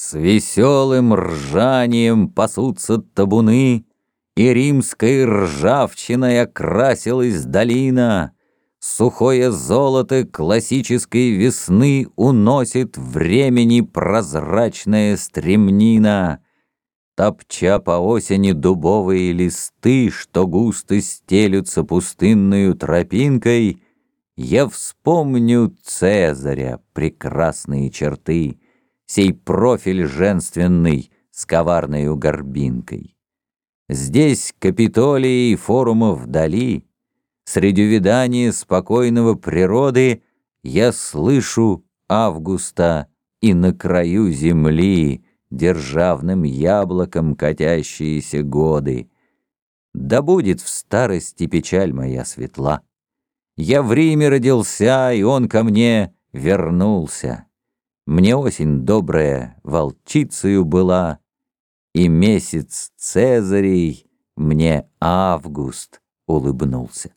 С веселым ржанием пасутся табуны, И римской ржавчиной окрасилась долина. Сухое золото классической весны Уносит времени прозрачная стремнина. Топча по осени дубовые листы, Что густо стелются пустынную тропинкой, Я вспомню Цезаря прекрасные черты — сей профиль женственный с коварною горбинкой. Здесь Капитолий и форумов вдали, среди видания спокойного природы я слышу Августа и на краю земли державным яблоком катящиеся годы. Да будет в старости печаль моя светла. Я в Риме родился, и он ко мне вернулся. Мне осень добрая волчицею была, И месяц Цезарей мне август улыбнулся.